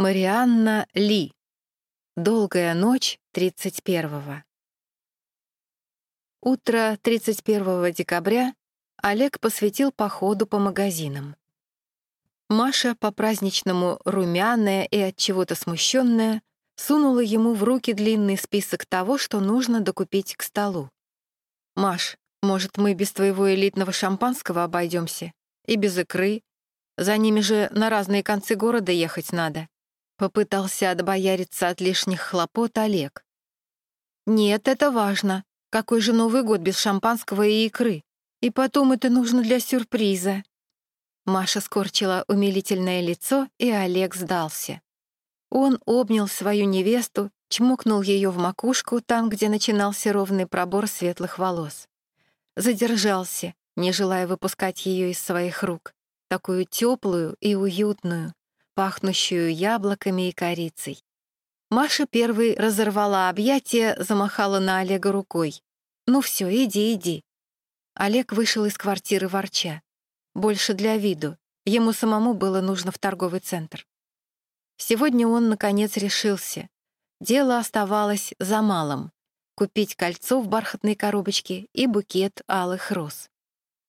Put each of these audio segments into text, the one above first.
Марианна Ли. Долгая ночь 31-го. Утро 31 декабря Олег посвятил походу по магазинам. Маша, по-праздничному румяная и от чего-то смущенная, сунула ему в руки длинный список того, что нужно докупить к столу. «Маш, может, мы без твоего элитного шампанского обойдемся? И без икры? За ними же на разные концы города ехать надо», Попытался отбояриться от лишних хлопот Олег. «Нет, это важно. Какой же Новый год без шампанского и икры? И потом это нужно для сюрприза». Маша скорчила умилительное лицо, и Олег сдался. Он обнял свою невесту, чмокнул ее в макушку, там, где начинался ровный пробор светлых волос. Задержался, не желая выпускать ее из своих рук, такую теплую и уютную, пахнущую яблоками и корицей. Маша первой разорвала объятия, замахала на Олега рукой. «Ну все, иди, иди». Олег вышел из квартиры ворча. Больше для виду. Ему самому было нужно в торговый центр. Сегодня он, наконец, решился. Дело оставалось за малым — купить кольцо в бархатной коробочке и букет алых роз.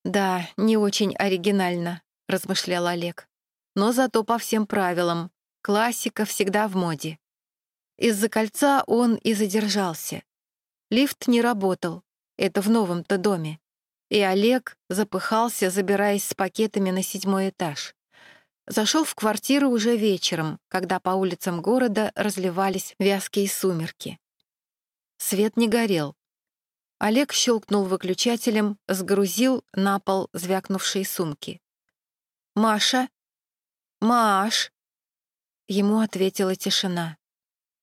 «Да, не очень оригинально», — размышлял Олег но зато по всем правилам. Классика всегда в моде. Из-за кольца он и задержался. Лифт не работал, это в новом-то доме. И Олег запыхался, забираясь с пакетами на седьмой этаж. Зашел в квартиру уже вечером, когда по улицам города разливались вязкие сумерки. Свет не горел. Олег щелкнул выключателем, сгрузил на пол звякнувшие сумки. «Маша?» «Маш!» Ему ответила тишина.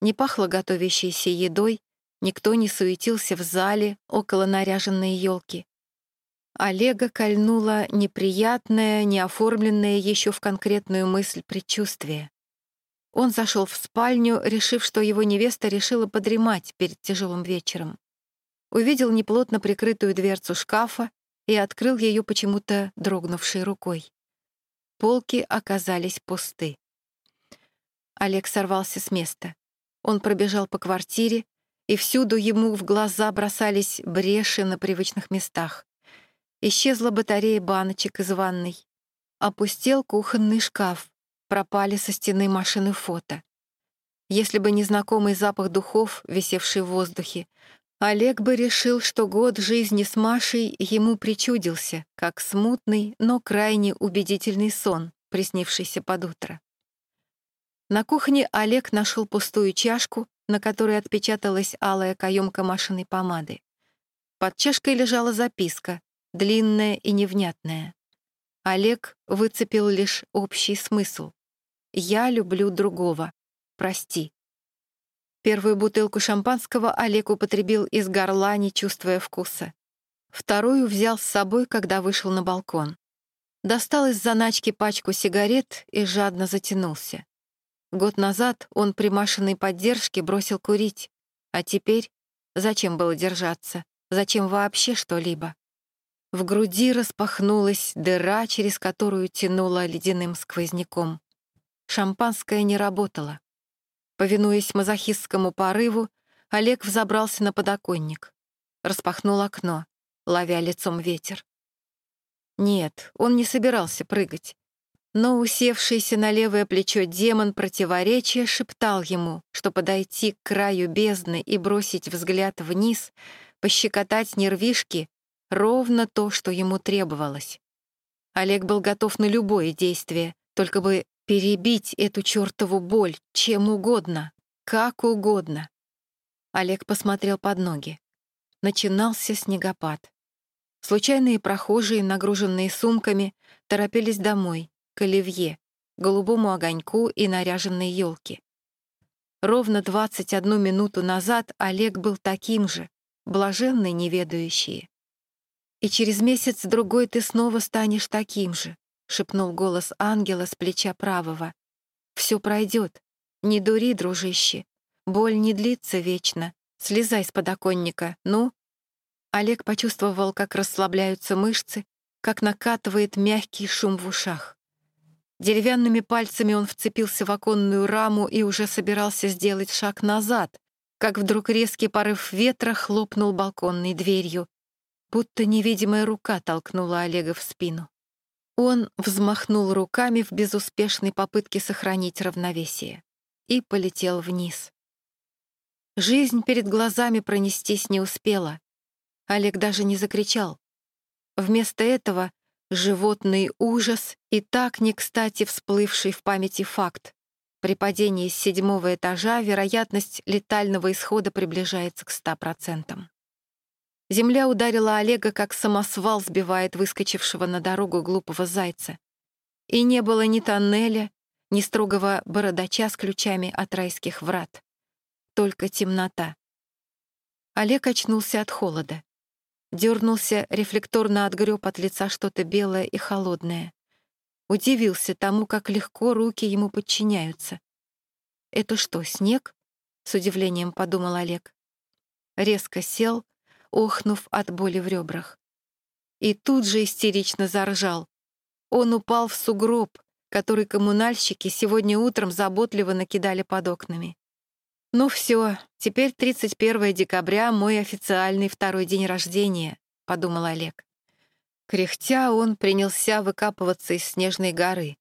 Не пахло готовящейся едой, никто не суетился в зале около наряженной елки. Олега кольнула неприятное, неоформленное еще в конкретную мысль предчувствие. Он зашел в спальню, решив, что его невеста решила подремать перед тяжелым вечером. Увидел неплотно прикрытую дверцу шкафа и открыл ее почему-то дрогнувшей рукой. Полки оказались пусты. Олег сорвался с места. Он пробежал по квартире, и всюду ему в глаза бросались бреши на привычных местах. Исчезла батарея баночек из ванной. Опустел кухонный шкаф. Пропали со стены машины фото. Если бы не знакомый запах духов, висевший в воздухе, Олег бы решил, что год жизни с Машей ему причудился, как смутный, но крайне убедительный сон, приснившийся под утро. На кухне Олег нашел пустую чашку, на которой отпечаталась алая каемка Машиной помады. Под чашкой лежала записка, длинная и невнятная. Олег выцепил лишь общий смысл. «Я люблю другого. Прости». Первую бутылку шампанского Олег употребил из горла, не чувствуя вкуса. Вторую взял с собой, когда вышел на балкон. Достал из заначки пачку сигарет и жадно затянулся. Год назад он при Машиной поддержке бросил курить, а теперь зачем было держаться, зачем вообще что-либо? В груди распахнулась дыра, через которую тянуло ледяным сквозняком. Шампанское не работало. Повинуясь мазохистскому порыву, Олег взобрался на подоконник. Распахнул окно, ловя лицом ветер. Нет, он не собирался прыгать. Но усевшийся на левое плечо демон противоречия шептал ему, что подойти к краю бездны и бросить взгляд вниз, пощекотать нервишки — ровно то, что ему требовалось. Олег был готов на любое действие, только бы Перебить эту чертову боль чем угодно, как угодно. Олег посмотрел под ноги. Начинался снегопад. Случайные прохожие, нагруженные сумками, торопились домой, к Оливье, голубому огоньку и наряженной елке. Ровно 21 минуту назад Олег был таким же, блаженный неведающие. И через месяц-другой ты снова станешь таким же, — шепнул голос ангела с плеча правого. «Все пройдет. Не дури, дружище. Боль не длится вечно. Слезай с подоконника, ну?» Олег почувствовал, как расслабляются мышцы, как накатывает мягкий шум в ушах. Деревянными пальцами он вцепился в оконную раму и уже собирался сделать шаг назад, как вдруг резкий порыв ветра хлопнул балконной дверью, будто невидимая рука толкнула Олега в спину. Он взмахнул руками в безуспешной попытке сохранить равновесие и полетел вниз. Жизнь перед глазами пронестись не успела. Олег даже не закричал. Вместо этого животный ужас и так не кстати всплывший в памяти факт. При падении с седьмого этажа вероятность летального исхода приближается к 100%. Земля ударила Олега, как самосвал сбивает выскочившего на дорогу глупого зайца. И не было ни тоннеля, ни строгого бородача с ключами от райских врат. Только темнота. Олег очнулся от холода. Дернулся, рефлекторно отгреб от лица что-то белое и холодное. Удивился тому, как легко руки ему подчиняются. «Это что, снег?» — с удивлением подумал Олег. Резко сел, охнув от боли в ребрах. И тут же истерично заржал. Он упал в сугроб, который коммунальщики сегодня утром заботливо накидали под окнами. «Ну все, теперь 31 декабря — мой официальный второй день рождения», — подумал Олег. Кряхтя он принялся выкапываться из снежной горы.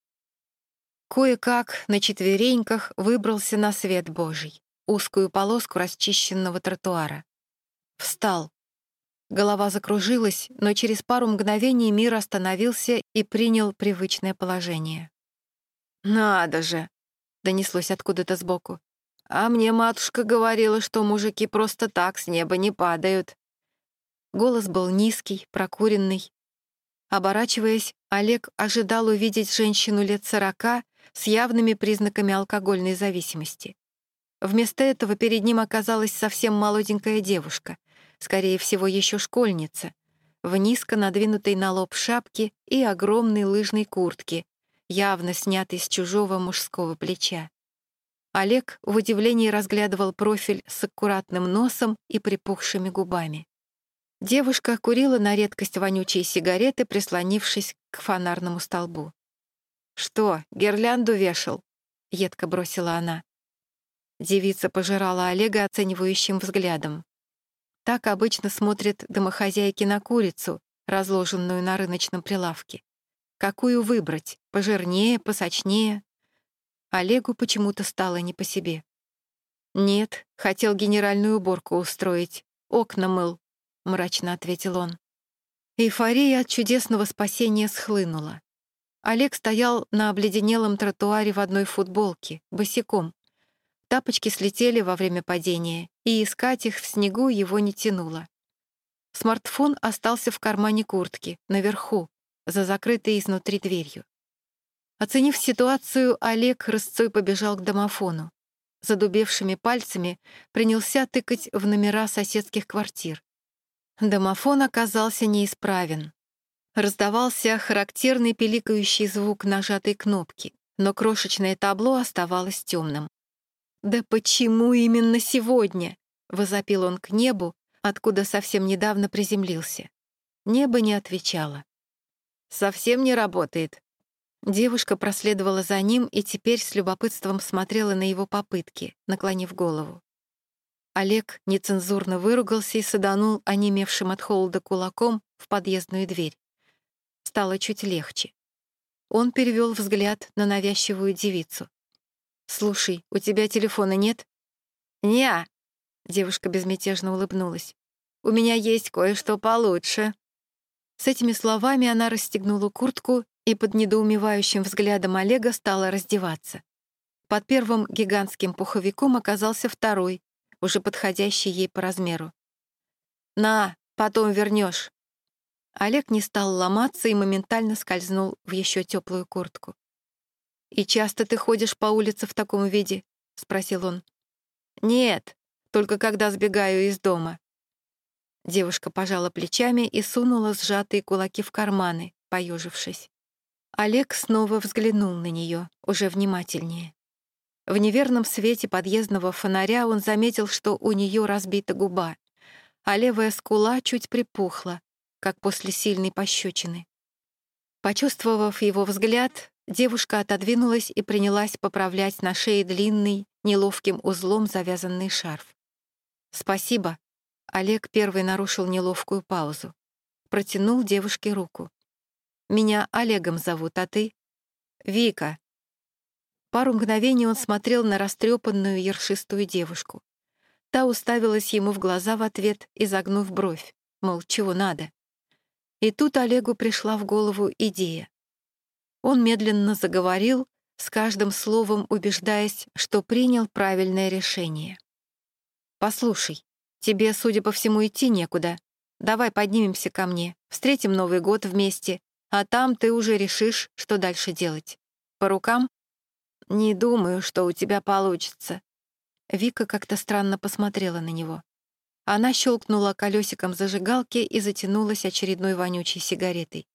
Кое-как на четвереньках выбрался на свет Божий, узкую полоску расчищенного тротуара. Встал. Голова закружилась, но через пару мгновений мир остановился и принял привычное положение. «Надо же!» — донеслось откуда-то сбоку. А мне матушка говорила, что мужики просто так с неба не падают. Голос был низкий, прокуренный. Оборачиваясь, Олег ожидал увидеть женщину лет сорока с явными признаками алкогольной зависимости. Вместо этого перед ним оказалась совсем молоденькая девушка, скорее всего, еще школьница, в низко надвинутой на лоб шапке и огромной лыжной куртке, явно снятой с чужого мужского плеча. Олег в удивлении разглядывал профиль с аккуратным носом и припухшими губами. Девушка курила на редкость вонючие сигареты, прислонившись к фонарному столбу. «Что, гирлянду вешал?» — едко бросила она. Девица пожирала Олега оценивающим взглядом. Так обычно смотрят домохозяйки на курицу, разложенную на рыночном прилавке. Какую выбрать? Пожирнее, посочнее? Олегу почему-то стало не по себе. «Нет, хотел генеральную уборку устроить. Окна мыл», — мрачно ответил он. Эйфория от чудесного спасения схлынула. Олег стоял на обледенелом тротуаре в одной футболке, босиком. Тапочки слетели во время падения, и искать их в снегу его не тянуло. Смартфон остался в кармане куртки, наверху, за закрытой изнутри дверью. Оценив ситуацию, Олег рысцой побежал к домофону. Задубевшими пальцами принялся тыкать в номера соседских квартир. Домофон оказался неисправен. Раздавался характерный пиликающий звук нажатой кнопки, но крошечное табло оставалось темным. «Да почему именно сегодня?» — возопил он к небу, откуда совсем недавно приземлился. Небо не отвечало. «Совсем не работает», Девушка проследовала за ним и теперь с любопытством смотрела на его попытки, наклонив голову. Олег нецензурно выругался и саданул онемевшим от холода кулаком в подъездную дверь. Стало чуть легче. Он перевел взгляд на навязчивую девицу. «Слушай, у тебя телефона нет?» «Не-а», девушка безмятежно улыбнулась. «У меня есть кое-что получше». С этими словами она расстегнула куртку и под недоумевающим взглядом Олега стала раздеваться. Под первым гигантским пуховиком оказался второй, уже подходящий ей по размеру. «На, потом вернешь. Олег не стал ломаться и моментально скользнул в еще теплую куртку. «И часто ты ходишь по улице в таком виде?» — спросил он. «Нет, только когда сбегаю из дома». Девушка пожала плечами и сунула сжатые кулаки в карманы, поежившись. Олег снова взглянул на нее, уже внимательнее. В неверном свете подъездного фонаря он заметил, что у нее разбита губа, а левая скула чуть припухла, как после сильной пощечины. Почувствовав его взгляд, девушка отодвинулась и принялась поправлять на шее длинный, неловким узлом завязанный шарф. «Спасибо», — Олег первый нарушил неловкую паузу. Протянул девушке руку. «Меня Олегом зовут, а ты?» «Вика». Пару мгновений он смотрел на растрепанную ершистую девушку. Та уставилась ему в глаза в ответ, изогнув бровь, мол, чего надо. И тут Олегу пришла в голову идея. Он медленно заговорил, с каждым словом убеждаясь, что принял правильное решение. «Послушай, тебе, судя по всему, идти некуда. Давай поднимемся ко мне, встретим Новый год вместе, а там ты уже решишь, что дальше делать. По рукам? Не думаю, что у тебя получится. Вика как-то странно посмотрела на него. Она щелкнула колесиком зажигалки и затянулась очередной вонючей сигаретой.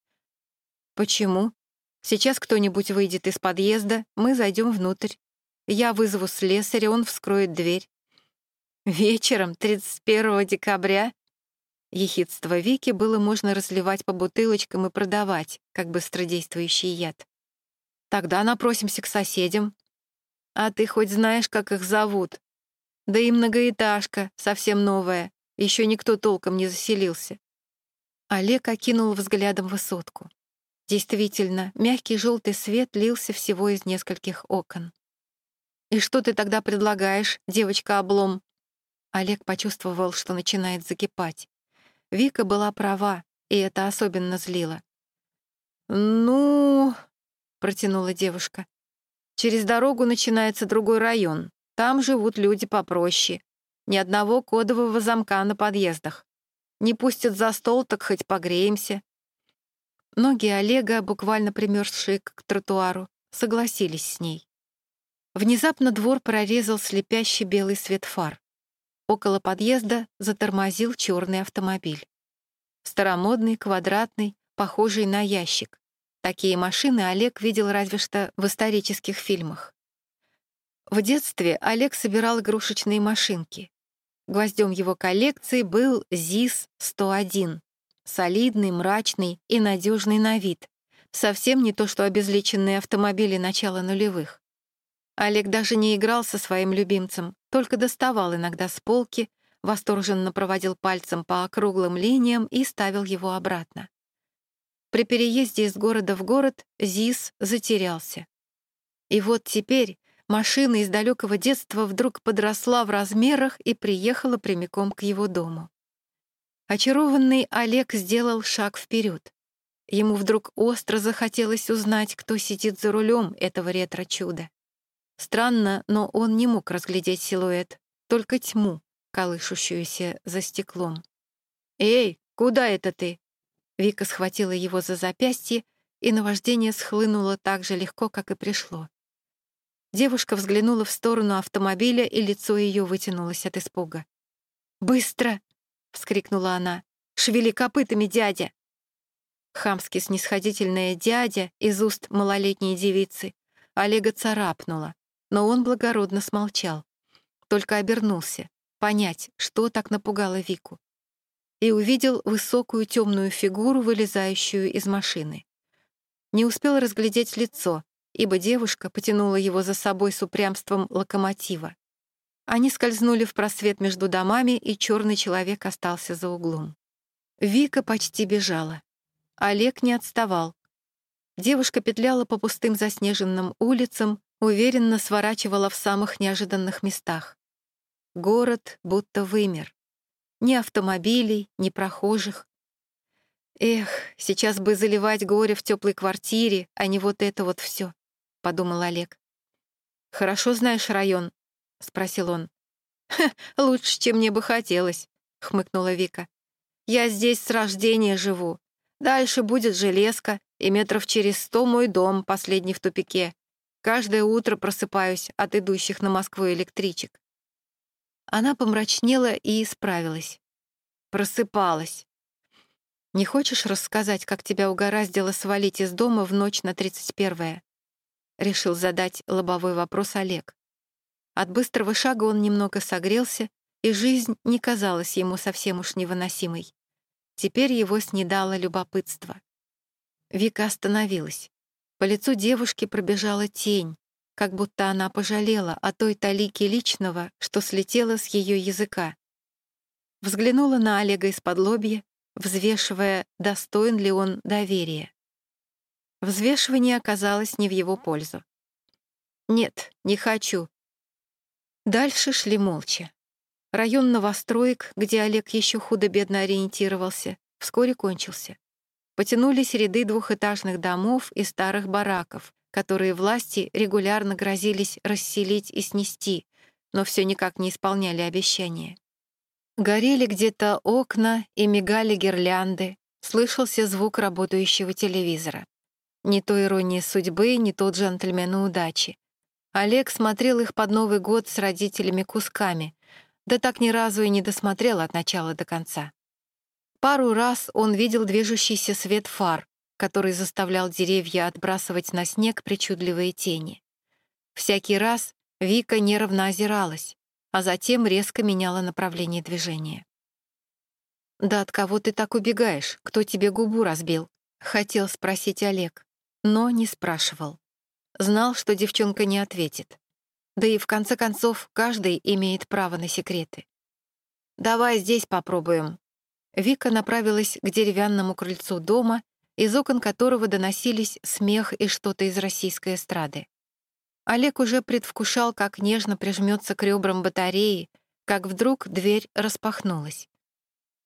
«Почему? Сейчас кто-нибудь выйдет из подъезда, мы зайдем внутрь. Я вызову слесаря, он вскроет дверь. Вечером, 31 декабря, Ехидство Вики было можно разливать по бутылочкам и продавать, как быстродействующий яд. Тогда напросимся к соседям. А ты хоть знаешь, как их зовут? Да и многоэтажка, совсем новая, еще никто толком не заселился. Олег окинул взглядом высотку. Действительно, мягкий желтый свет лился всего из нескольких окон. «И что ты тогда предлагаешь, девочка-облом?» Олег почувствовал, что начинает закипать. Вика была права, и это особенно злило. «Ну...» — протянула девушка. «Через дорогу начинается другой район. Там живут люди попроще. Ни одного кодового замка на подъездах. Не пустят за стол, так хоть погреемся». Ноги Олега, буквально примерзшие к тротуару, согласились с ней. Внезапно двор прорезал слепящий белый свет фар. Около подъезда затормозил черный автомобиль. Старомодный, квадратный, похожий на ящик. Такие машины Олег видел разве что в исторических фильмах. В детстве Олег собирал игрушечные машинки. Гвоздем его коллекции был ЗИС-101. Солидный, мрачный и надежный на вид. Совсем не то, что обезличенные автомобили начала нулевых. Олег даже не играл со своим любимцем, только доставал иногда с полки, восторженно проводил пальцем по округлым линиям и ставил его обратно. При переезде из города в город ЗИС затерялся. И вот теперь машина из далекого детства вдруг подросла в размерах и приехала прямиком к его дому. Очарованный Олег сделал шаг вперед. Ему вдруг остро захотелось узнать, кто сидит за рулем этого ретро-чуда. Странно, но он не мог разглядеть силуэт, только тьму, колышущуюся за стеклом. «Эй, куда это ты?» Вика схватила его за запястье, и наваждение схлынуло так же легко, как и пришло. Девушка взглянула в сторону автомобиля, и лицо ее вытянулось от испуга. «Быстро!» — вскрикнула она. «Шевели копытами, дядя!» Хамски снисходительная дядя из уст малолетней девицы Олега царапнула но он благородно смолчал, только обернулся, понять, что так напугало Вику, и увидел высокую темную фигуру, вылезающую из машины. Не успел разглядеть лицо, ибо девушка потянула его за собой с упрямством локомотива. Они скользнули в просвет между домами, и черный человек остался за углом. Вика почти бежала. Олег не отставал. Девушка петляла по пустым заснеженным улицам, уверенно сворачивала в самых неожиданных местах. Город будто вымер. Ни автомобилей, ни прохожих. «Эх, сейчас бы заливать горе в теплой квартире, а не вот это вот все, подумал Олег. «Хорошо знаешь район?» — спросил он. «Лучше, чем мне бы хотелось», — хмыкнула Вика. «Я здесь с рождения живу. Дальше будет железка, и метров через сто мой дом, последний в тупике. Каждое утро просыпаюсь от идущих на Москву электричек. Она помрачнела и исправилась. Просыпалась. «Не хочешь рассказать, как тебя угораздило свалить из дома в ночь на 31-е?» Решил задать лобовой вопрос Олег. От быстрого шага он немного согрелся, и жизнь не казалась ему совсем уж невыносимой. Теперь его снедало любопытство. Вика остановилась По лицу девушки пробежала тень, как будто она пожалела о той талике личного, что слетело с ее языка. Взглянула на Олега из-под лобья, взвешивая, достоин ли он доверия. Взвешивание оказалось не в его пользу. «Нет, не хочу». Дальше шли молча. Район новостроек, где Олег еще худо-бедно ориентировался, вскоре кончился. Потянулись ряды двухэтажных домов и старых бараков, которые власти регулярно грозились расселить и снести, но все никак не исполняли обещания. Горели где-то окна и мигали гирлянды, слышался звук работающего телевизора. Не то ирония судьбы, не тот джентльмен удачи. Олег смотрел их под Новый год с родителями кусками, да так ни разу и не досмотрел от начала до конца. Пару раз он видел движущийся свет фар, который заставлял деревья отбрасывать на снег причудливые тени. Всякий раз Вика нервно озиралась, а затем резко меняла направление движения. «Да от кого ты так убегаешь? Кто тебе губу разбил?» — хотел спросить Олег, но не спрашивал. Знал, что девчонка не ответит. Да и в конце концов каждый имеет право на секреты. «Давай здесь попробуем». Вика направилась к деревянному крыльцу дома из окон которого доносились смех и что-то из российской эстрады. Олег уже предвкушал, как нежно прижмется к ребрам батареи, как вдруг дверь распахнулась.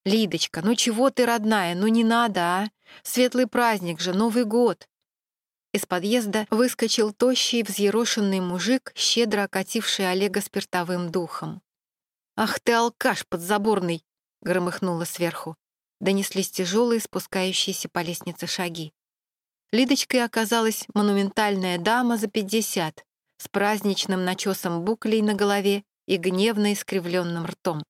«Лидочка, ну чего ты, родная, ну не надо, а? Светлый праздник же, Новый год!» Из подъезда выскочил тощий, взъерошенный мужик, щедро окативший Олега спиртовым духом. «Ах ты, алкаш подзаборный!» — громыхнуло сверху донеслись тяжелые спускающиеся по лестнице шаги. Лидочкой оказалась монументальная дама за пятьдесят с праздничным начесом буклей на голове и гневно искривленным ртом.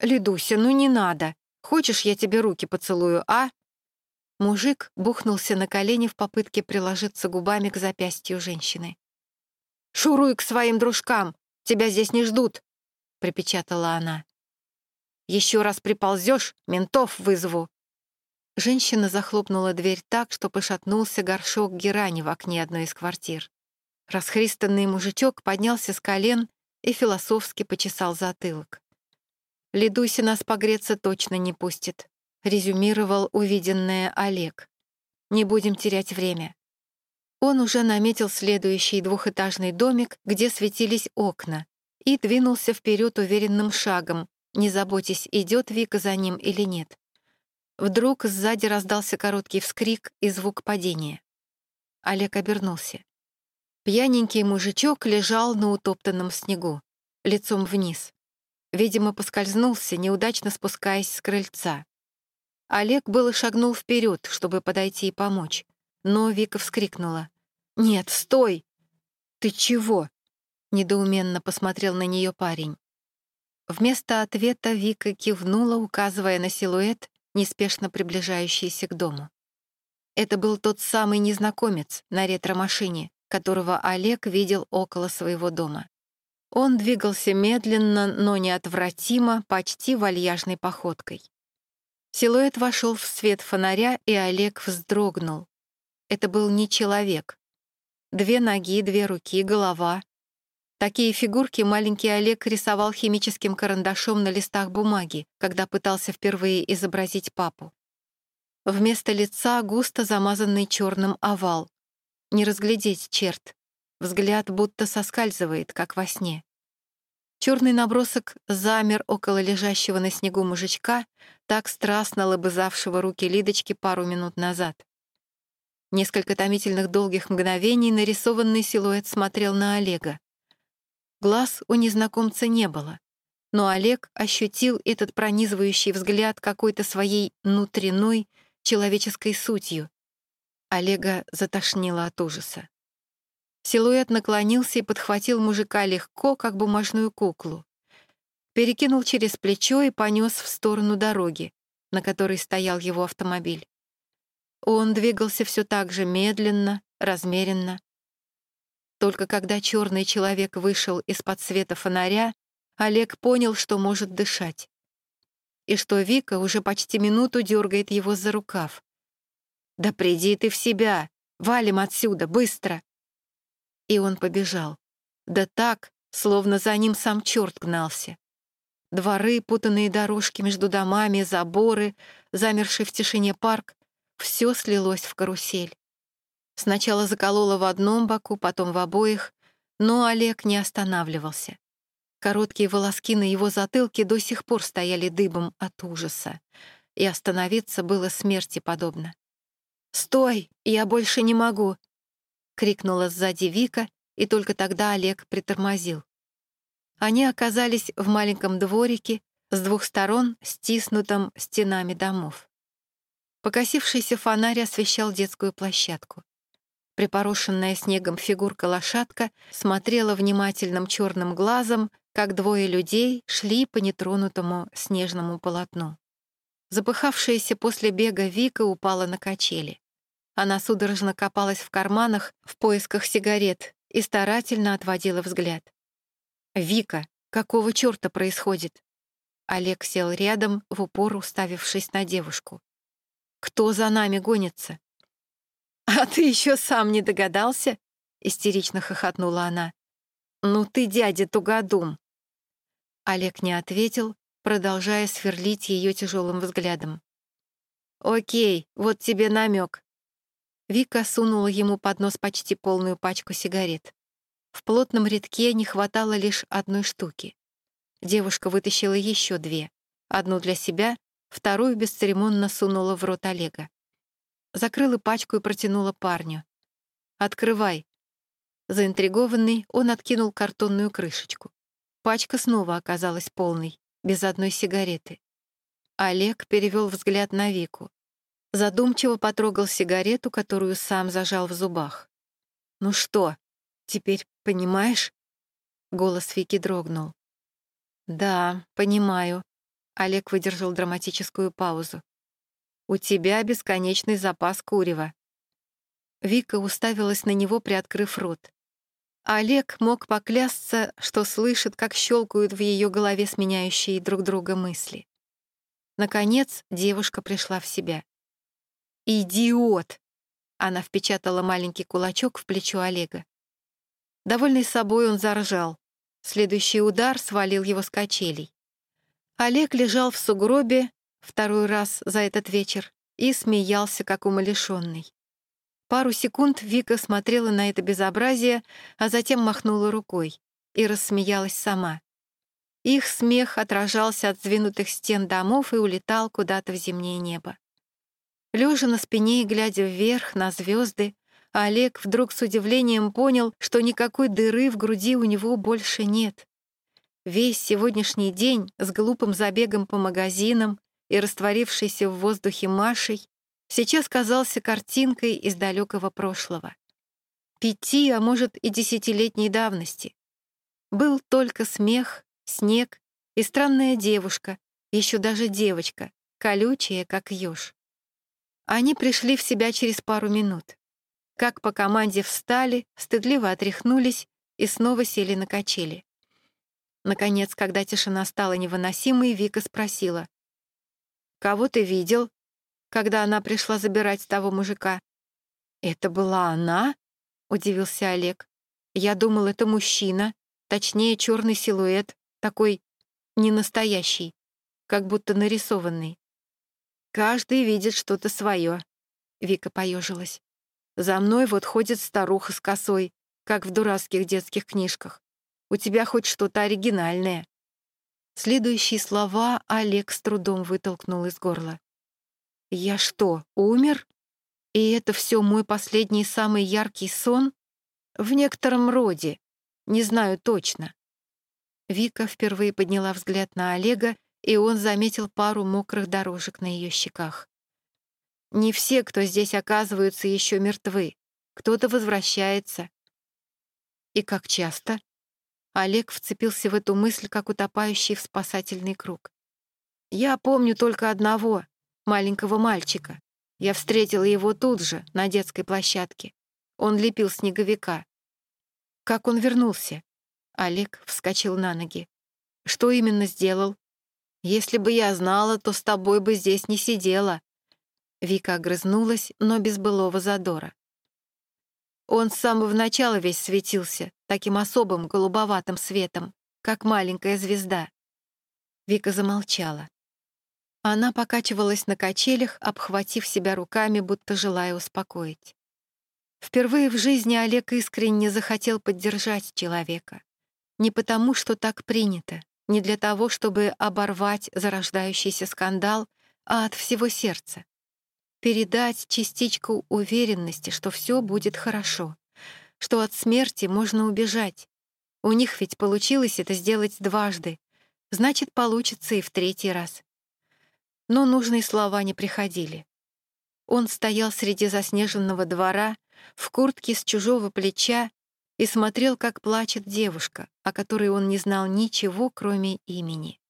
«Лидуся, ну не надо! Хочешь, я тебе руки поцелую, а?» Мужик бухнулся на колени в попытке приложиться губами к запястью женщины. «Шуруй к своим дружкам! Тебя здесь не ждут!» — припечатала она. Еще раз приползешь, ментов вызову». Женщина захлопнула дверь так, что пошатнулся горшок герани в окне одной из квартир. Расхристанный мужичок поднялся с колен и философски почесал затылок. «Ледуся нас погреться точно не пустит», — резюмировал увиденное Олег. «Не будем терять время». Он уже наметил следующий двухэтажный домик, где светились окна, и двинулся вперед уверенным шагом, не заботясь, идет Вика за ним или нет. Вдруг сзади раздался короткий вскрик и звук падения. Олег обернулся. Пьяненький мужичок лежал на утоптанном снегу, лицом вниз. Видимо, поскользнулся, неудачно спускаясь с крыльца. Олег было шагнул вперед, чтобы подойти и помочь, но Вика вскрикнула. «Нет, стой!» «Ты чего?» — недоуменно посмотрел на нее парень. Вместо ответа Вика кивнула, указывая на силуэт, неспешно приближающийся к дому. Это был тот самый незнакомец на ретро-машине, которого Олег видел около своего дома. Он двигался медленно, но неотвратимо, почти вальяжной походкой. Силуэт вошел в свет фонаря, и Олег вздрогнул. Это был не человек. Две ноги, две руки, голова, Такие фигурки маленький Олег рисовал химическим карандашом на листах бумаги, когда пытался впервые изобразить папу. Вместо лица густо замазанный черным овал. Не разглядеть черт. Взгляд будто соскальзывает, как во сне. Черный набросок замер около лежащего на снегу мужичка, так страстно лобызавшего руки Лидочки пару минут назад. Несколько томительных долгих мгновений нарисованный силуэт смотрел на Олега. Глаз у незнакомца не было, но Олег ощутил этот пронизывающий взгляд какой-то своей внутренной человеческой сутью. Олега затошнило от ужаса. Силуэт наклонился и подхватил мужика легко, как бумажную куклу. Перекинул через плечо и понес в сторону дороги, на которой стоял его автомобиль. Он двигался все так же медленно, размеренно, только когда черный человек вышел из-под света фонаря, Олег понял, что может дышать. И что Вика уже почти минуту дергает его за рукав. «Да приди ты в себя! Валим отсюда, быстро!» И он побежал. Да так, словно за ним сам черт гнался. Дворы, путанные дорожки между домами, заборы, замерший в тишине парк — все слилось в карусель. Сначала закололо в одном боку, потом в обоих, но Олег не останавливался. Короткие волоски на его затылке до сих пор стояли дыбом от ужаса, и остановиться было смерти подобно. «Стой! Я больше не могу!» — крикнула сзади Вика, и только тогда Олег притормозил. Они оказались в маленьком дворике с двух сторон стиснутым стенами домов. Покосившийся фонарь освещал детскую площадку. Припорошенная снегом фигурка-лошадка смотрела внимательным черным глазом, как двое людей шли по нетронутому снежному полотну. Запыхавшаяся после бега Вика упала на качели. Она судорожно копалась в карманах в поисках сигарет и старательно отводила взгляд. «Вика, какого черта происходит?» Олег сел рядом, в упор уставившись на девушку. «Кто за нами гонится?» «А ты еще сам не догадался?» — истерично хохотнула она. «Ну ты, дядя Тугодум!» Олег не ответил, продолжая сверлить ее тяжелым взглядом. «Окей, вот тебе намек. Вика сунула ему под нос почти полную пачку сигарет. В плотном рядке не хватало лишь одной штуки. Девушка вытащила еще две. Одну для себя, вторую бесцеремонно сунула в рот Олега. Закрыла пачку и протянула парню. «Открывай». Заинтригованный, он откинул картонную крышечку. Пачка снова оказалась полной, без одной сигареты. Олег перевел взгляд на Вику. Задумчиво потрогал сигарету, которую сам зажал в зубах. «Ну что, теперь понимаешь?» Голос Вики дрогнул. «Да, понимаю». Олег выдержал драматическую паузу. «У тебя бесконечный запас курева». Вика уставилась на него, приоткрыв рот. Олег мог поклясться, что слышит, как щелкают в ее голове сменяющие друг друга мысли. Наконец девушка пришла в себя. «Идиот!» Она впечатала маленький кулачок в плечо Олега. Довольный собой он заржал. Следующий удар свалил его с качелей. Олег лежал в сугробе второй раз за этот вечер и смеялся, как умалишенный. Пару секунд Вика смотрела на это безобразие, а затем махнула рукой и рассмеялась сама. Их смех отражался от сдвинутых стен домов и улетал куда-то в зимнее небо. Лежа на спине и глядя вверх на звезды, Олег вдруг с удивлением понял, что никакой дыры в груди у него больше нет. Весь сегодняшний день с глупым забегом по магазинам и растворившейся в воздухе Машей сейчас казался картинкой из далекого прошлого. Пяти, а может и десятилетней давности. Был только смех, снег и странная девушка, еще даже девочка, колючая, как еж. Они пришли в себя через пару минут. Как по команде встали, стыдливо отряхнулись и снова сели на качели. Наконец, когда тишина стала невыносимой, Вика спросила. «Кого ты видел?» Когда она пришла забирать того мужика. «Это была она?» — удивился Олег. «Я думал, это мужчина, точнее, черный силуэт, такой ненастоящий, как будто нарисованный. Каждый видит что-то свое. Вика поежилась. За мной вот ходит старуха с косой, как в дурацких детских книжках. У тебя хоть что-то оригинальное. Следующие слова Олег с трудом вытолкнул из горла. «Я что, умер? И это все мой последний самый яркий сон? В некотором роде. Не знаю точно». Вика впервые подняла взгляд на Олега и он заметил пару мокрых дорожек на ее щеках. Не все, кто здесь оказываются, еще мертвы. Кто-то возвращается. И как часто? Олег вцепился в эту мысль, как утопающий в спасательный круг. Я помню только одного, маленького мальчика. Я встретила его тут же, на детской площадке. Он лепил снеговика. Как он вернулся? Олег вскочил на ноги. Что именно сделал? Если бы я знала, то с тобой бы здесь не сидела». Вика огрызнулась, но без былого задора. Он с самого начала весь светился таким особым голубоватым светом, как маленькая звезда. Вика замолчала. Она покачивалась на качелях, обхватив себя руками, будто желая успокоить. Впервые в жизни Олег искренне захотел поддержать человека. Не потому, что так принято, не для того, чтобы оборвать зарождающийся скандал, а от всего сердца. Передать частичку уверенности, что все будет хорошо, что от смерти можно убежать. У них ведь получилось это сделать дважды, значит, получится и в третий раз. Но нужные слова не приходили. Он стоял среди заснеженного двора, в куртке с чужого плеча и смотрел, как плачет девушка, о которой он не знал ничего, кроме имени.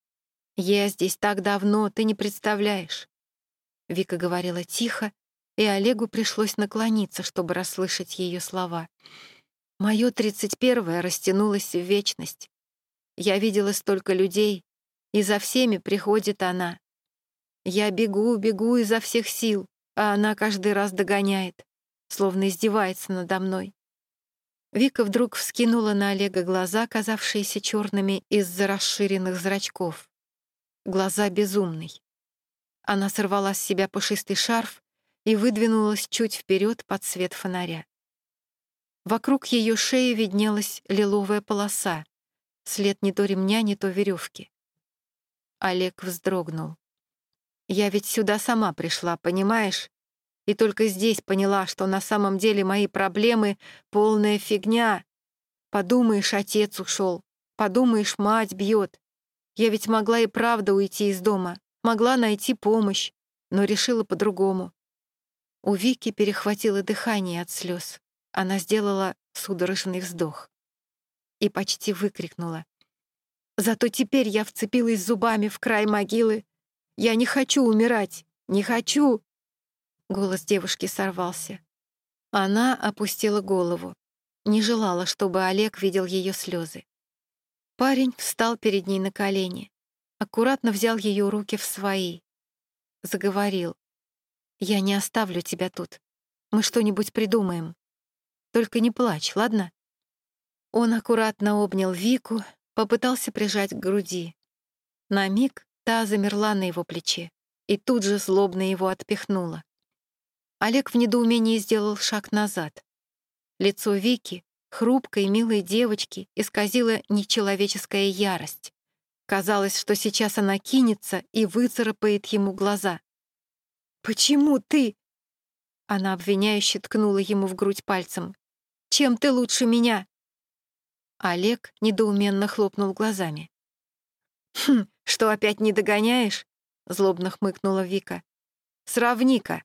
«Я здесь так давно, ты не представляешь». Вика говорила тихо, и Олегу пришлось наклониться, чтобы расслышать ее слова. Мое тридцать первое растянулось в вечность. Я видела столько людей, и за всеми приходит она. Я бегу, бегу изо всех сил, а она каждый раз догоняет словно издевается надо мной. Вика вдруг вскинула на Олега глаза, казавшиеся черными из-за расширенных зрачков. Глаза безумной. Она сорвала с себя пушистый шарф и выдвинулась чуть вперед под свет фонаря. Вокруг ее шеи виднелась лиловая полоса, след не то ремня, не то веревки. Олег вздрогнул. «Я ведь сюда сама пришла, понимаешь? И только здесь поняла, что на самом деле мои проблемы — полная фигня. Подумаешь, отец ушел. Подумаешь, мать бьет. Я ведь могла и правда уйти из дома, могла найти помощь, но решила по-другому. У Вики перехватило дыхание от слез. Она сделала судорожный вздох и почти выкрикнула. «Зато теперь я вцепилась зубами в край могилы. Я не хочу умирать, не хочу!» Голос девушки сорвался. Она опустила голову. Не желала, чтобы Олег видел ее слезы. Парень встал перед ней на колени, аккуратно взял ее руки в свои. Заговорил. «Я не оставлю тебя тут. Мы что-нибудь придумаем. Только не плачь, ладно?» Он аккуратно обнял Вику, попытался прижать к груди. На миг та замерла на его плече и тут же злобно его отпихнула. Олег в недоумении сделал шаг назад. Лицо Вики, хрупкой милой девочки, исказило нечеловеческая ярость. Казалось, что сейчас она кинется и выцарапает ему глаза. «Почему ты?» Она обвиняюще ткнула ему в грудь пальцем. «Чем ты лучше меня?» Олег недоуменно хлопнул глазами. «Хм, что опять не догоняешь?» — злобно хмыкнула Вика. «Сравни-ка,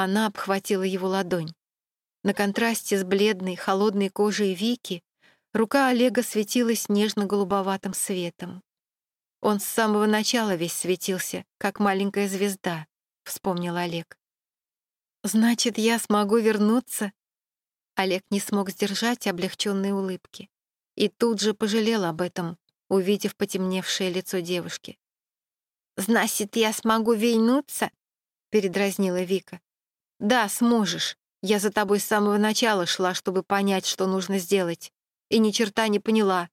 она обхватила его ладонь. На контрасте с бледной, холодной кожей Вики рука Олега светилась нежно-голубоватым светом. Он с самого начала весь светился, как маленькая звезда, — вспомнил Олег. «Значит, я смогу вернуться?» Олег не смог сдержать облегченной улыбки и тут же пожалел об этом, увидев потемневшее лицо девушки. «Значит, я смогу вернуться?» — передразнила Вика. «Да, сможешь. Я за тобой с самого начала шла, чтобы понять, что нужно сделать. И ни черта не поняла.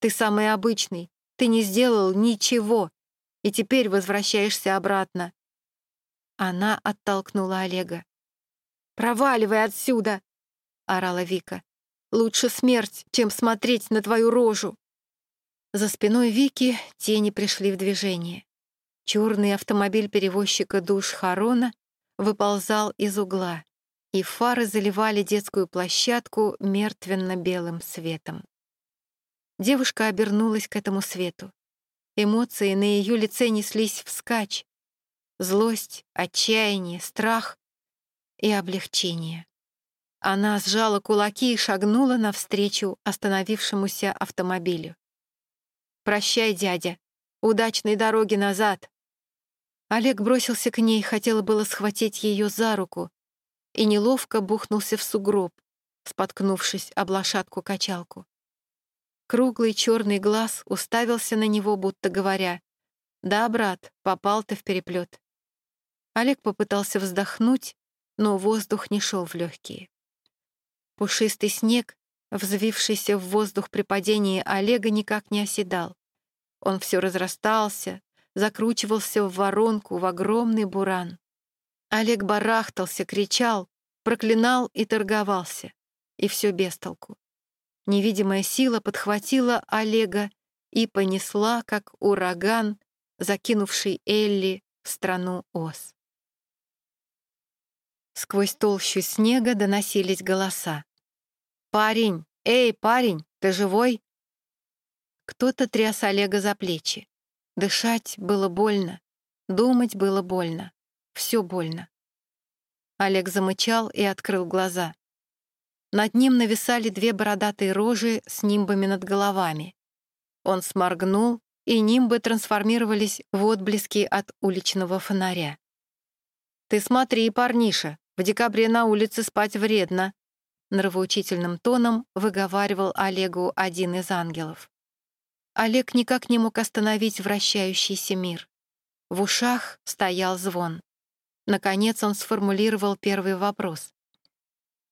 Ты самый обычный. Ты не сделал ничего. И теперь возвращаешься обратно». Она оттолкнула Олега. «Проваливай отсюда!» — орала Вика. «Лучше смерть, чем смотреть на твою рожу!» За спиной Вики тени пришли в движение. Черный автомобиль перевозчика душ Харона выползал из угла, и фары заливали детскую площадку мертвенно-белым светом. Девушка обернулась к этому свету. Эмоции на ее лице неслись вскачь. Злость, отчаяние, страх и облегчение. Она сжала кулаки и шагнула навстречу остановившемуся автомобилю. «Прощай, дядя. Удачной дороги назад!» Олег бросился к ней, хотел было схватить ее за руку и неловко бухнулся в сугроб, споткнувшись об лошадку-качалку. Круглый черный глаз уставился на него, будто говоря, «Да, брат, попал ты в переплет. Олег попытался вздохнуть, но воздух не шел в легкие. Пушистый снег, взвившийся в воздух при падении Олега, никак не оседал. Он все разрастался, закручивался в воронку, в огромный буран. Олег барахтался, кричал, проклинал и торговался. И все без толку. Невидимая сила подхватила Олега и понесла, как ураган, закинувший Элли в страну Оз. Сквозь толщу снега доносились голоса. «Парень! Эй, парень, ты живой?» Кто-то тряс Олега за плечи. Дышать было больно, думать было больно, все больно. Олег замычал и открыл глаза. Над ним нависали две бородатые рожи с нимбами над головами. Он сморгнул, и нимбы трансформировались в отблески от уличного фонаря. «Ты смотри, парниша, в декабре на улице спать вредно», нравоучительным тоном выговаривал Олегу один из ангелов. Олег никак не мог остановить вращающийся мир. В ушах стоял звон. Наконец он сформулировал первый вопрос.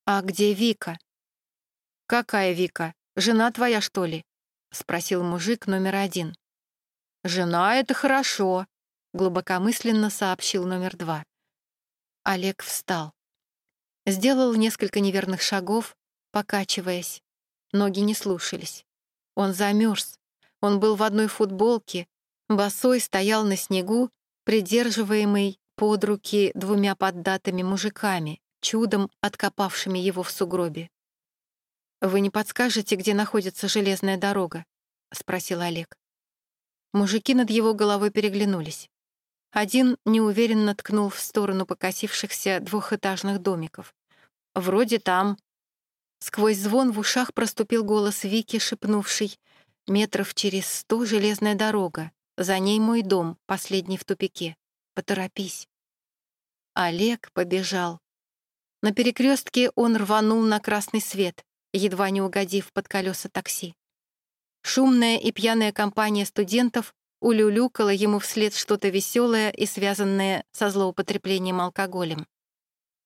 «А где Вика?» «Какая Вика? Жена твоя, что ли?» — спросил мужик номер один. «Жена — это хорошо», — глубокомысленно сообщил номер два. Олег встал. Сделал несколько неверных шагов, покачиваясь. Ноги не слушались. Он замерз, он был в одной футболке, босой стоял на снегу, придерживаемый под руки двумя поддатыми мужиками, чудом откопавшими его в сугробе. «Вы не подскажете, где находится железная дорога?» — спросил Олег. Мужики над его головой переглянулись. Один неуверенно ткнул в сторону покосившихся двухэтажных домиков. «Вроде там». Сквозь звон в ушах проступил голос Вики, шепнувший — Метров через сто железная дорога. За ней мой дом, последний в тупике. Поторопись. Олег побежал. На перекрестке он рванул на красный свет, едва не угодив под колеса такси. Шумная и пьяная компания студентов улюлюкала ему вслед что-то веселое и связанное со злоупотреблением алкоголем.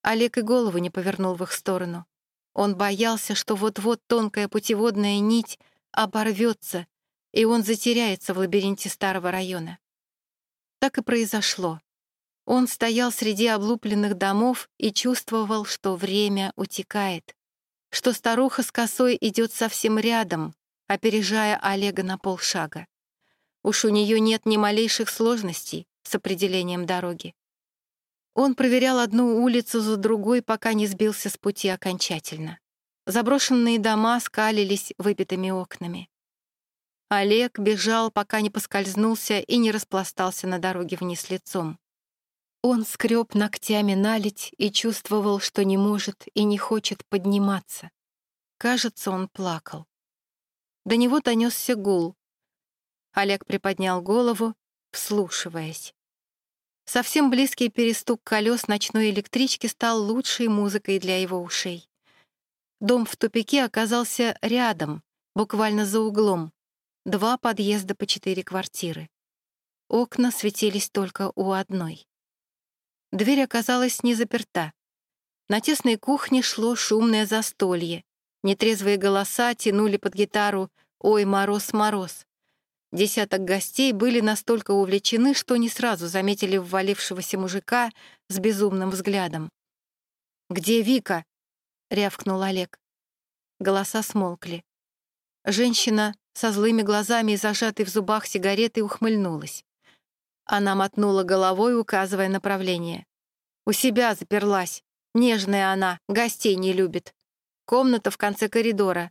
Олег и голову не повернул в их сторону. Он боялся, что вот-вот тонкая путеводная нить оборвется, и он затеряется в лабиринте старого района. Так и произошло. Он стоял среди облупленных домов и чувствовал, что время утекает, что старуха с косой идет совсем рядом, опережая Олега на полшага. Уж у нее нет ни малейших сложностей с определением дороги. Он проверял одну улицу за другой, пока не сбился с пути окончательно. Заброшенные дома скалились выпитыми окнами. Олег бежал, пока не поскользнулся и не распластался на дороге вниз лицом. Он скреб ногтями налить и чувствовал, что не может и не хочет подниматься. Кажется, он плакал. До него донесся гул. Олег приподнял голову, вслушиваясь. Совсем близкий перестук колес ночной электрички стал лучшей музыкой для его ушей. Дом в тупике оказался рядом, буквально за углом. Два подъезда по четыре квартиры. Окна светились только у одной. Дверь оказалась не заперта. На тесной кухне шло шумное застолье. Нетрезвые голоса тянули под гитару «Ой, мороз, мороз». Десяток гостей были настолько увлечены, что не сразу заметили ввалившегося мужика с безумным взглядом. «Где Вика?» — рявкнул Олег. Голоса смолкли. Женщина со злыми глазами и зажатой в зубах сигаретой ухмыльнулась. Она мотнула головой, указывая направление. «У себя заперлась. Нежная она, гостей не любит. Комната в конце коридора».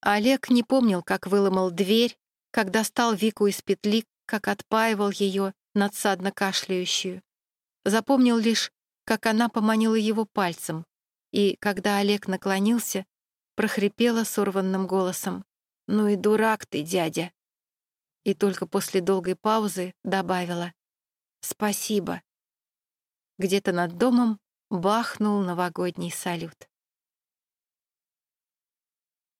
Олег не помнил, как выломал дверь, как достал Вику из петли, как отпаивал ее, надсадно кашляющую. Запомнил лишь, как она поманила его пальцем, и, когда Олег наклонился, прохрипела сорванным голосом. «Ну и дурак ты, дядя!» И только после долгой паузы добавила «Спасибо». Где-то над домом бахнул новогодний салют.